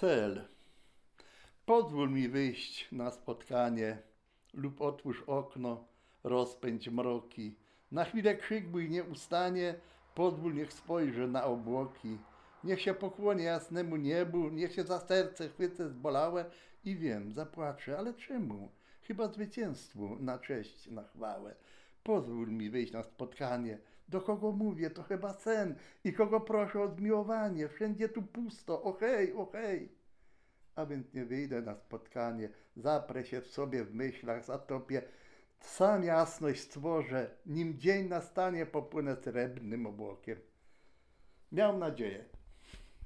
cel. Pozwól mi wyjść na spotkanie lub otwórz okno, rozpędź mroki. Na chwilę krzyk mój nie ustanie, pozwól niech spojrzy na obłoki. Niech się pokłonie jasnemu niebu, niech się za serce chwycę zbolałe i wiem, zapłaczę, ale czemu? Chyba zwycięstwu na cześć, na chwałę. Pozwól mi wyjść na spotkanie. Do kogo mówię, to chyba sen. I kogo proszę o zmiłowanie. Wszędzie tu pusto, ohej, ohej. A więc nie wyjdę na spotkanie. Zaprę się w sobie w myślach, zatopię. Sam jasność stworzę. Nim dzień nastanie, popłynę srebrnym obłokiem. Miał nadzieję.